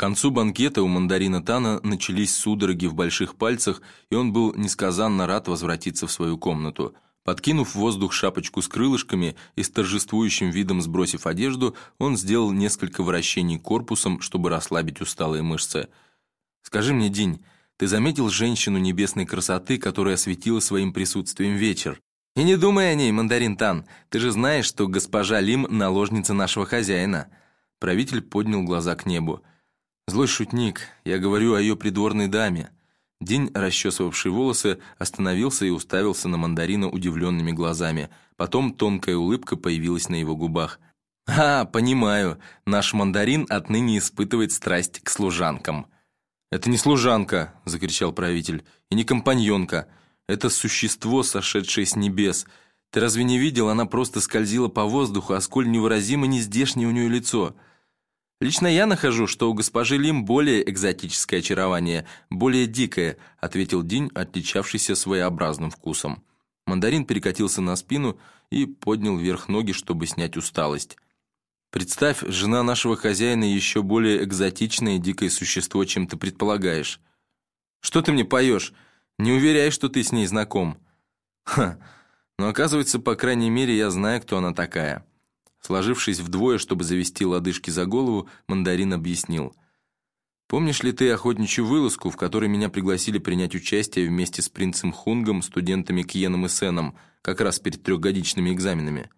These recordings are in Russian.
концу банкета у мандарина Тана начались судороги в больших пальцах, и он был несказанно рад возвратиться в свою комнату. Подкинув в воздух шапочку с крылышками и с торжествующим видом сбросив одежду, он сделал несколько вращений корпусом, чтобы расслабить усталые мышцы. «Скажи мне, День, ты заметил женщину небесной красоты, которая осветила своим присутствием вечер? И не думай о ней, мандарин Тан, ты же знаешь, что госпожа Лим – наложница нашего хозяина». Правитель поднял глаза к небу. «Злой шутник, я говорю о ее придворной даме». День, расчесывавший волосы, остановился и уставился на мандарина удивленными глазами. Потом тонкая улыбка появилась на его губах. «А, понимаю, наш мандарин отныне испытывает страсть к служанкам». «Это не служанка!» — закричал правитель. «И не компаньонка. Это существо, сошедшее с небес. Ты разве не видел? Она просто скользила по воздуху, а сколь невыразимо нездешнее у нее лицо». «Лично я нахожу, что у госпожи Лим более экзотическое очарование, более дикое», ответил Динь, отличавшийся своеобразным вкусом. Мандарин перекатился на спину и поднял вверх ноги, чтобы снять усталость. Представь, жена нашего хозяина еще более экзотичное и дикое существо, чем ты предполагаешь. Что ты мне поешь? Не уверяй, что ты с ней знаком. Ха, но оказывается, по крайней мере, я знаю, кто она такая. Сложившись вдвое, чтобы завести лодыжки за голову, мандарин объяснил. Помнишь ли ты охотничью вылазку, в которой меня пригласили принять участие вместе с принцем Хунгом, студентами Кьеном и Сеном, как раз перед трехгодичными экзаменами?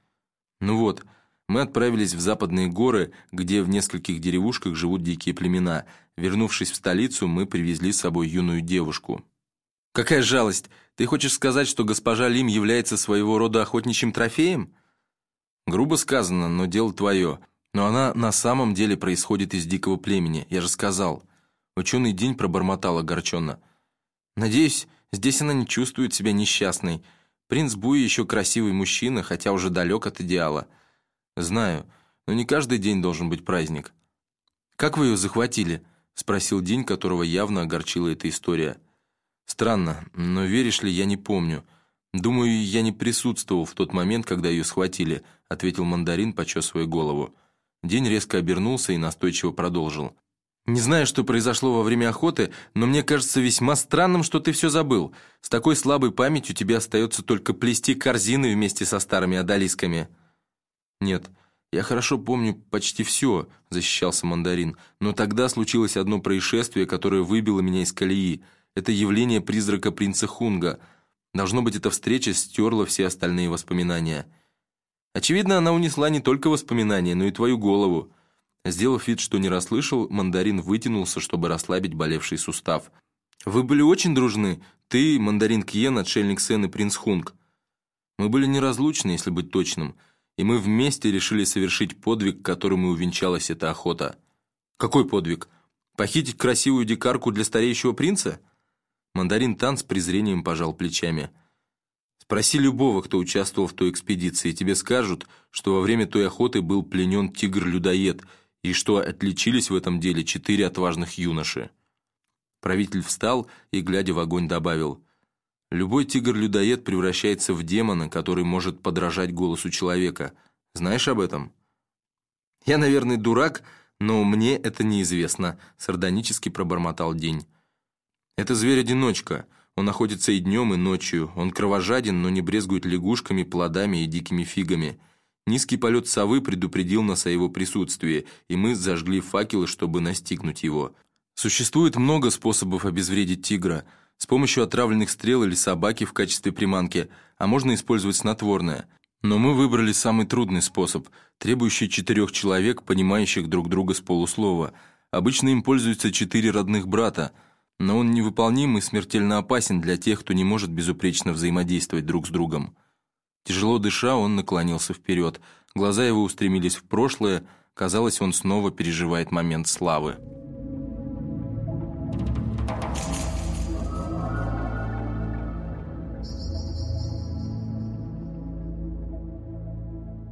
Ну вот, мы отправились в западные горы, где в нескольких деревушках живут дикие племена. Вернувшись в столицу, мы привезли с собой юную девушку. «Какая жалость! Ты хочешь сказать, что госпожа Лим является своего рода охотничьим трофеем?» «Грубо сказано, но дело твое. Но она на самом деле происходит из дикого племени, я же сказал». Ученый день пробормотал огорченно. «Надеюсь, здесь она не чувствует себя несчастной. Принц Буи еще красивый мужчина, хотя уже далек от идеала». «Знаю, но не каждый день должен быть праздник». «Как вы ее захватили?» — спросил День, которого явно огорчила эта история. «Странно, но веришь ли, я не помню. Думаю, я не присутствовал в тот момент, когда ее схватили», — ответил мандарин, почесывая голову. День резко обернулся и настойчиво продолжил. «Не знаю, что произошло во время охоты, но мне кажется весьма странным, что ты все забыл. С такой слабой памятью тебе остается только плести корзины вместе со старыми одолисками». «Нет, я хорошо помню почти все», — защищался мандарин. «Но тогда случилось одно происшествие, которое выбило меня из колеи. Это явление призрака принца Хунга. Должно быть, эта встреча стерла все остальные воспоминания». Очевидно, она унесла не только воспоминания, но и твою голову. Сделав вид, что не расслышал, мандарин вытянулся, чтобы расслабить болевший сустав. «Вы были очень дружны. Ты, мандарин Кьен, отшельник Сен и принц Хунг. Мы были неразлучны, если быть точным» и мы вместе решили совершить подвиг, которым и увенчалась эта охота. Какой подвиг? Похитить красивую дикарку для стареющего принца? Мандарин Тан с презрением пожал плечами. Спроси любого, кто участвовал в той экспедиции, тебе скажут, что во время той охоты был пленен тигр-людоед, и что отличились в этом деле четыре отважных юноши. Правитель встал и, глядя в огонь, добавил – Любой тигр-людоед превращается в демона, который может подражать голосу человека. Знаешь об этом? Я, наверное, дурак, но мне это неизвестно, сардонически пробормотал День. Это зверь-одиночка. Он находится и днем, и ночью. Он кровожаден, но не брезгует лягушками, плодами и дикими фигами. Низкий полет совы предупредил нас о его присутствии, и мы зажгли факелы, чтобы настигнуть его. Существует много способов обезвредить тигра – с помощью отравленных стрел или собаки в качестве приманки, а можно использовать снотворное. Но мы выбрали самый трудный способ, требующий четырех человек, понимающих друг друга с полуслова. Обычно им пользуются четыре родных брата, но он невыполним и смертельно опасен для тех, кто не может безупречно взаимодействовать друг с другом. Тяжело дыша, он наклонился вперед. Глаза его устремились в прошлое, казалось, он снова переживает момент славы.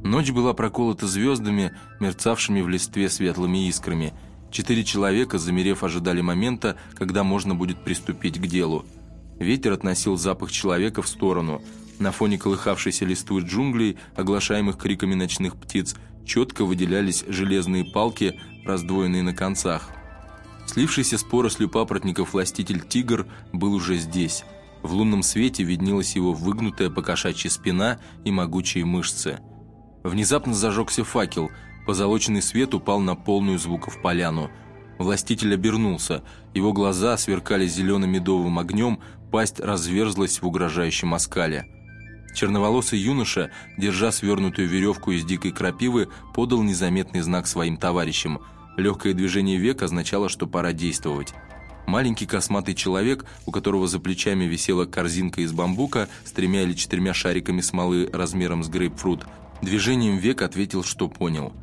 Ночь была проколота звездами, мерцавшими в листве светлыми искрами. Четыре человека, замерев, ожидали момента, когда можно будет приступить к делу. Ветер относил запах человека в сторону. На фоне колыхавшейся листвы джунглей, оглашаемых криками ночных птиц, четко выделялись железные палки, раздвоенные на концах. Слившийся с порослью папоротников властитель тигр был уже здесь. В лунном свете виднелась его выгнутая покошачья спина и могучие мышцы. Внезапно зажегся факел, позолоченный свет упал на полную звуков поляну. Властитель обернулся, его глаза сверкали зелено-медовым огнем, пасть разверзлась в угрожающем оскале. Черноволосый юноша, держа свернутую веревку из дикой крапивы, подал незаметный знак своим товарищам. Легкое движение век означало, что пора действовать. Маленький косматый человек, у которого за плечами висела корзинка из бамбука с тремя или четырьмя шариками смолы размером с грейпфрут, движением век ответил, что понял.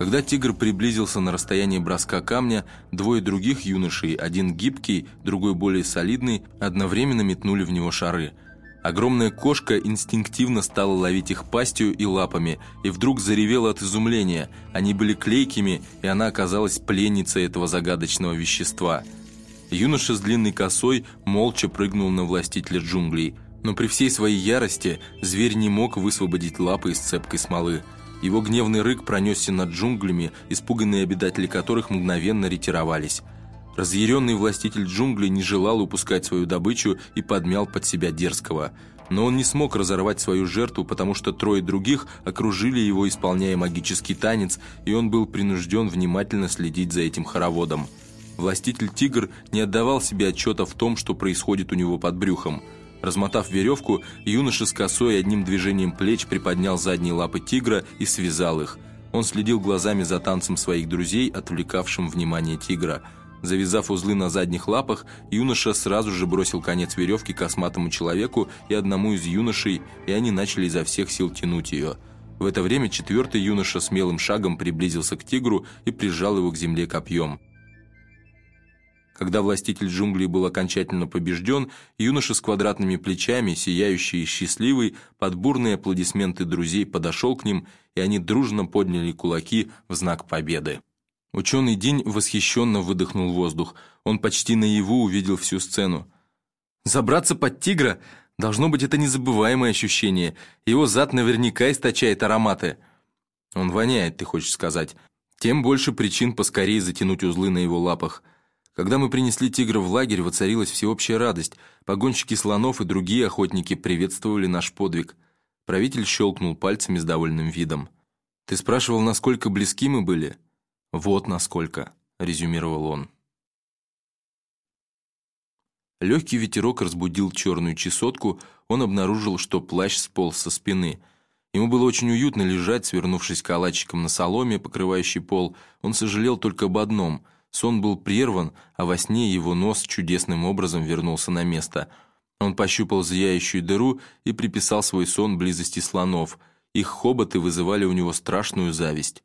Когда тигр приблизился на расстояние броска камня, двое других юношей, один гибкий, другой более солидный, одновременно метнули в него шары – Огромная кошка инстинктивно стала ловить их пастью и лапами, и вдруг заревела от изумления. Они были клейкими, и она оказалась пленницей этого загадочного вещества. Юноша с длинной косой молча прыгнул на властителя джунглей. Но при всей своей ярости зверь не мог высвободить лапы из цепкой смолы. Его гневный рык пронесся над джунглями, испуганные обитатели которых мгновенно ретировались. Разъяренный властитель джунглей не желал упускать свою добычу и подмял под себя дерзкого. Но он не смог разорвать свою жертву, потому что трое других окружили его, исполняя магический танец, и он был принужден внимательно следить за этим хороводом. Властитель-тигр не отдавал себе отчета в том, что происходит у него под брюхом. Размотав веревку, юноша с косой одним движением плеч приподнял задние лапы тигра и связал их. Он следил глазами за танцем своих друзей, отвлекавшим внимание тигра – Завязав узлы на задних лапах, юноша сразу же бросил конец веревки косматому человеку и одному из юношей, и они начали изо всех сил тянуть ее. В это время четвертый юноша смелым шагом приблизился к тигру и прижал его к земле копьем. Когда властитель джунглей был окончательно побежден, юноша с квадратными плечами, сияющий и счастливый, под бурные аплодисменты друзей подошел к ним, и они дружно подняли кулаки в знак победы. Ученый День восхищенно выдохнул воздух. Он почти наяву увидел всю сцену. «Забраться под тигра? Должно быть, это незабываемое ощущение. Его зад наверняка источает ароматы». «Он воняет, ты хочешь сказать. Тем больше причин поскорее затянуть узлы на его лапах». Когда мы принесли тигра в лагерь, воцарилась всеобщая радость. Погонщики слонов и другие охотники приветствовали наш подвиг. Правитель щелкнул пальцами с довольным видом. «Ты спрашивал, насколько близки мы были?» «Вот насколько», — резюмировал он. Легкий ветерок разбудил черную чесотку, он обнаружил, что плащ сполз со спины. Ему было очень уютно лежать, свернувшись калачиком на соломе, покрывающей пол. Он сожалел только об одном. Сон был прерван, а во сне его нос чудесным образом вернулся на место. Он пощупал зияющую дыру и приписал свой сон близости слонов. Их хоботы вызывали у него страшную зависть.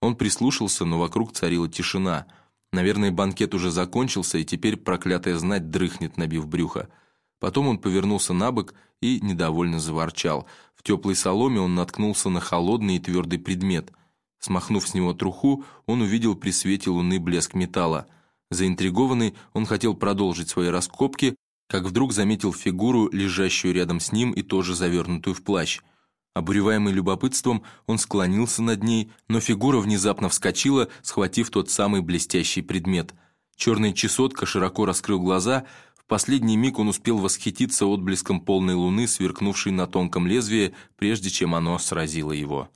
Он прислушался, но вокруг царила тишина. Наверное, банкет уже закончился, и теперь проклятая знать дрыхнет, набив брюхо. Потом он повернулся на бок и недовольно заворчал. В теплой соломе он наткнулся на холодный и твердый предмет. Смахнув с него труху, он увидел при свете луны блеск металла. Заинтригованный, он хотел продолжить свои раскопки, как вдруг заметил фигуру, лежащую рядом с ним и тоже завернутую в плащ – Обуреваемый любопытством, он склонился над ней, но фигура внезапно вскочила, схватив тот самый блестящий предмет. Черная чесотка широко раскрыл глаза, в последний миг он успел восхититься отблеском полной луны, сверкнувшей на тонком лезвии, прежде чем оно сразило его.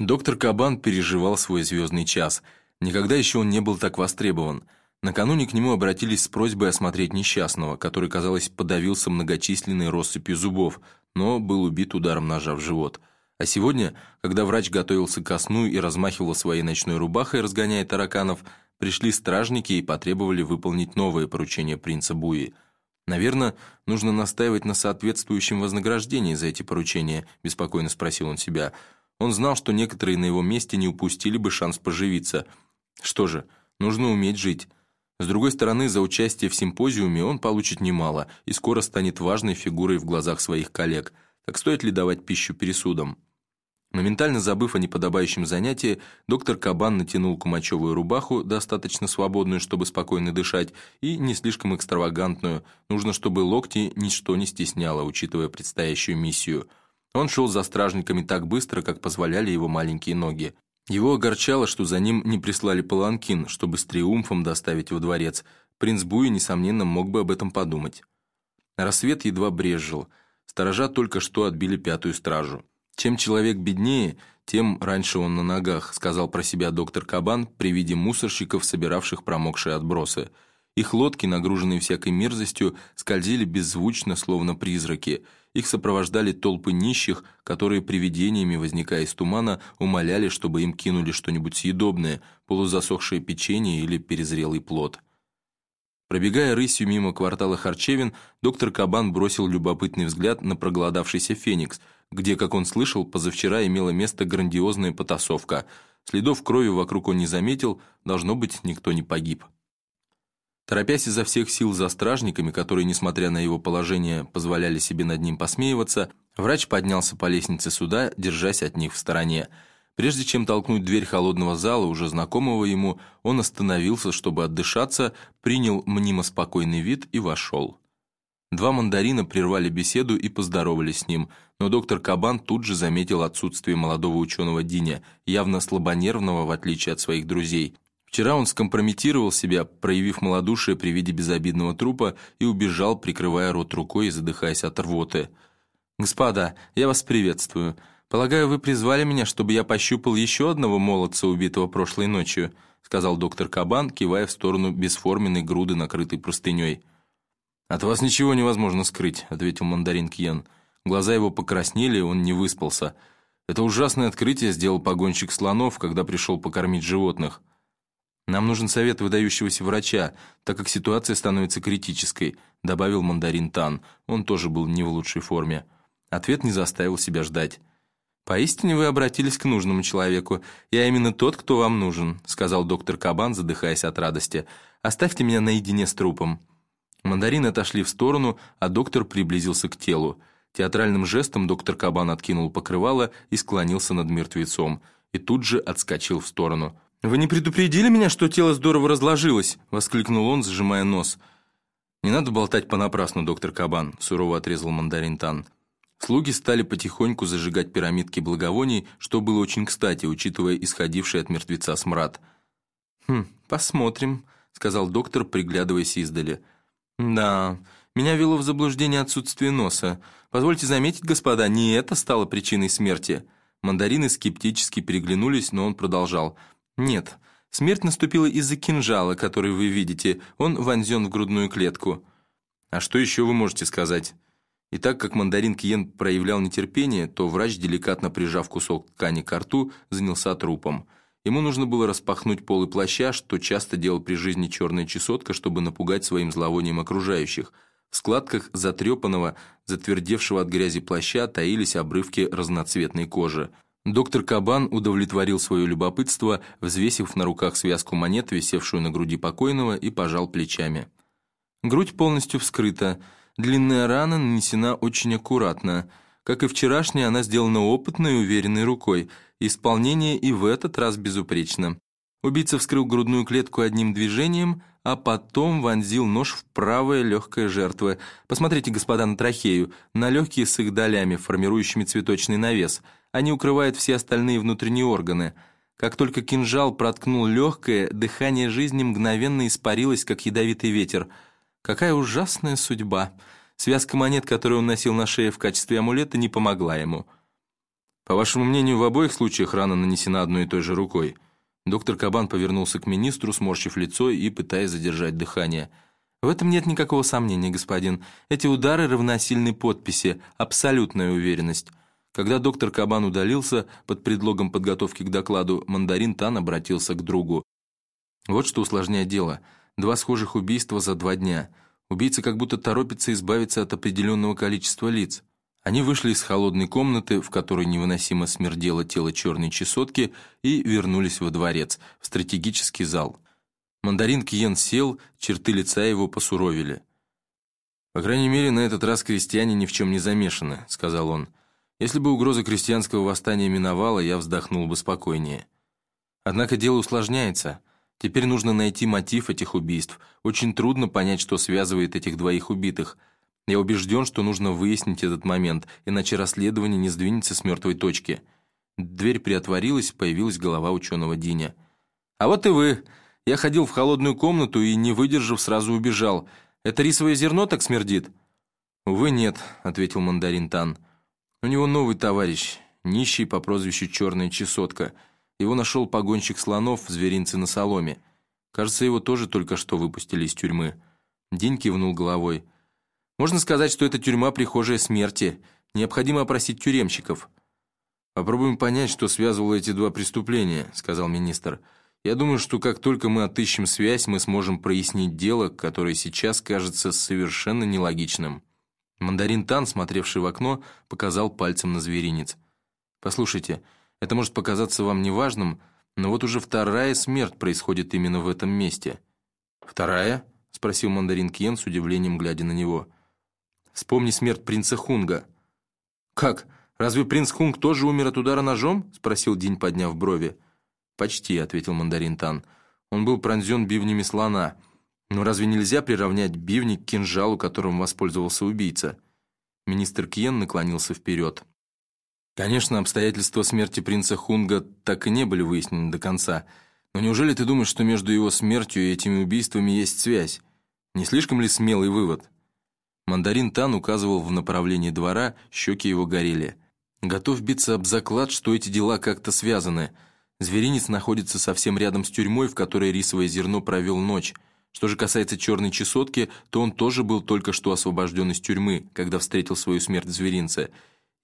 Доктор Кабан переживал свой звездный час. Никогда еще он не был так востребован. Накануне к нему обратились с просьбой осмотреть несчастного, который, казалось, подавился многочисленной россыпью зубов – но был убит ударом ножа в живот. А сегодня, когда врач готовился ко сну и размахивал своей ночной рубахой, разгоняя тараканов, пришли стражники и потребовали выполнить новое поручение принца Буи. «Наверное, нужно настаивать на соответствующем вознаграждении за эти поручения», беспокойно спросил он себя. Он знал, что некоторые на его месте не упустили бы шанс поживиться. Что же, нужно уметь жить. С другой стороны, за участие в симпозиуме он получит немало и скоро станет важной фигурой в глазах своих коллег. Так стоит ли давать пищу пересудам? Моментально забыв о неподобающем занятии, доктор Кабан натянул кумачевую рубаху, достаточно свободную, чтобы спокойно дышать, и не слишком экстравагантную. Нужно, чтобы локти ничто не стесняло, учитывая предстоящую миссию. Он шел за стражниками так быстро, как позволяли его маленькие ноги. Его огорчало, что за ним не прислали паланкин, чтобы с триумфом доставить во дворец. Принц Буи, несомненно, мог бы об этом подумать. Рассвет едва брезжил. Сторожа только что отбили пятую стражу. Чем человек беднее, тем раньше он на ногах, сказал про себя доктор Кабан при виде мусорщиков, собиравших промокшие отбросы. Их лодки, нагруженные всякой мерзостью, скользили беззвучно, словно призраки. Их сопровождали толпы нищих, которые привидениями, возникая из тумана, умоляли, чтобы им кинули что-нибудь съедобное, полузасохшее печенье или перезрелый плод. Пробегая рысью мимо квартала Харчевин, доктор Кабан бросил любопытный взгляд на проголодавшийся «Феникс», где, как он слышал, позавчера имела место грандиозная потасовка. Следов крови вокруг он не заметил, должно быть, никто не погиб. Торопясь изо всех сил за стражниками, которые, несмотря на его положение, позволяли себе над ним посмеиваться, врач поднялся по лестнице суда, держась от них в стороне. Прежде чем толкнуть дверь холодного зала, уже знакомого ему, он остановился, чтобы отдышаться, принял мнимо спокойный вид и вошел. Два мандарина прервали беседу и поздоровались с ним, но доктор Кабан тут же заметил отсутствие молодого ученого Диня, явно слабонервного, в отличие от своих друзей – Вчера он скомпрометировал себя, проявив малодушие при виде безобидного трупа и убежал, прикрывая рот рукой и задыхаясь от рвоты. «Господа, я вас приветствую. Полагаю, вы призвали меня, чтобы я пощупал еще одного молодца, убитого прошлой ночью», сказал доктор Кабан, кивая в сторону бесформенной груды, накрытой простыней. «От вас ничего невозможно скрыть», ответил мандарин Кьен. Глаза его покраснели, он не выспался. «Это ужасное открытие сделал погонщик слонов, когда пришел покормить животных». «Нам нужен совет выдающегося врача, так как ситуация становится критической», добавил мандарин Тан. Он тоже был не в лучшей форме. Ответ не заставил себя ждать. «Поистине вы обратились к нужному человеку. Я именно тот, кто вам нужен», сказал доктор Кабан, задыхаясь от радости. «Оставьте меня наедине с трупом». Мандарины отошли в сторону, а доктор приблизился к телу. Театральным жестом доктор Кабан откинул покрывало и склонился над мертвецом, и тут же отскочил в сторону. «Вы не предупредили меня, что тело здорово разложилось?» — воскликнул он, сжимая нос. «Не надо болтать понапрасну, доктор Кабан», — сурово отрезал мандарин Тан. Слуги стали потихоньку зажигать пирамидки благовоний, что было очень кстати, учитывая исходивший от мертвеца смрад. «Хм, посмотрим», — сказал доктор, приглядываясь издали. «Да, меня вело в заблуждение отсутствие носа. Позвольте заметить, господа, не это стало причиной смерти». Мандарины скептически переглянулись, но он продолжал — «Нет, смерть наступила из-за кинжала, который вы видите, он вонзен в грудную клетку». «А что еще вы можете сказать?» И так как мандарин Киен проявлял нетерпение, то врач, деликатно прижав кусок ткани к рту, занялся трупом. Ему нужно было распахнуть полы плаща, что часто делал при жизни черная чесотка, чтобы напугать своим зловонием окружающих. В складках затрепанного, затвердевшего от грязи плаща таились обрывки разноцветной кожи. Доктор Кабан удовлетворил свое любопытство, взвесив на руках связку монет, висевшую на груди покойного, и пожал плечами. Грудь полностью вскрыта, длинная рана нанесена очень аккуратно. Как и вчерашняя, она сделана опытной и уверенной рукой. Исполнение и в этот раз безупречно. Убийца вскрыл грудную клетку одним движением, а потом вонзил нож в правое легкое жертвы. Посмотрите, господа, на трахею, на легкие с их долями, формирующими цветочный навес – они укрывают все остальные внутренние органы. Как только кинжал проткнул легкое, дыхание жизни мгновенно испарилось, как ядовитый ветер. Какая ужасная судьба! Связка монет, которую он носил на шее в качестве амулета, не помогла ему. По вашему мнению, в обоих случаях рана нанесена одной и той же рукой. Доктор Кабан повернулся к министру, сморщив лицо и пытаясь задержать дыхание. В этом нет никакого сомнения, господин. Эти удары равносильны подписи, абсолютная уверенность. Когда доктор Кабан удалился, под предлогом подготовки к докладу, мандарин Тан обратился к другу. Вот что усложняет дело. Два схожих убийства за два дня. Убийца как будто торопится избавиться от определенного количества лиц. Они вышли из холодной комнаты, в которой невыносимо смердело тело черной чесотки, и вернулись во дворец, в стратегический зал. Мандарин Киен сел, черты лица его посуровили. «По крайней мере, на этот раз крестьяне ни в чем не замешаны», — сказал он. Если бы угроза крестьянского восстания миновала, я вздохнул бы спокойнее. Однако дело усложняется. Теперь нужно найти мотив этих убийств. Очень трудно понять, что связывает этих двоих убитых. Я убежден, что нужно выяснить этот момент, иначе расследование не сдвинется с мертвой точки. Дверь приотворилась, появилась голова ученого Диня. «А вот и вы. Я ходил в холодную комнату и, не выдержав, сразу убежал. Это рисовое зерно так смердит?» «Увы, нет», — ответил мандарин Тан. «У него новый товарищ, нищий по прозвищу Черная Чесотка. Его нашел погонщик слонов в зверинце на соломе. Кажется, его тоже только что выпустили из тюрьмы». День кивнул головой. «Можно сказать, что это тюрьма прихожая смерти. Необходимо опросить тюремщиков». «Попробуем понять, что связывало эти два преступления», — сказал министр. «Я думаю, что как только мы отыщем связь, мы сможем прояснить дело, которое сейчас кажется совершенно нелогичным». Мандарин Тан, смотревший в окно, показал пальцем на зверинец. «Послушайте, это может показаться вам неважным, но вот уже вторая смерть происходит именно в этом месте». «Вторая?» — спросил мандарин Кьен с удивлением, глядя на него. «Вспомни смерть принца Хунга». «Как?» «Разве принц Хунг тоже умер от удара ножом?» — спросил Динь, подняв брови. «Почти», — ответил мандарин Тан. «Он был пронзен бивнями слона. Но разве нельзя приравнять бивни к кинжалу, которым воспользовался убийца?» Министр Киен наклонился вперед. «Конечно, обстоятельства смерти принца Хунга так и не были выяснены до конца. Но неужели ты думаешь, что между его смертью и этими убийствами есть связь? Не слишком ли смелый вывод?» Мандарин Тан указывал в направлении двора, щеки его горели. Готов биться об заклад, что эти дела как-то связаны. Зверинец находится совсем рядом с тюрьмой, в которой рисовое зерно провел ночь. Что же касается черной чесотки, то он тоже был только что освобожден из тюрьмы, когда встретил свою смерть в зверинце.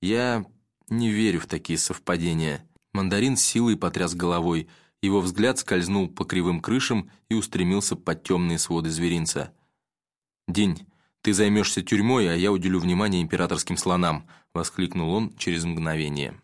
Я не верю в такие совпадения. Мандарин с силой потряс головой. Его взгляд скользнул по кривым крышам и устремился под темные своды зверинца. «День, ты займешься тюрьмой, а я уделю внимание императорским слонам», — воскликнул он через мгновение.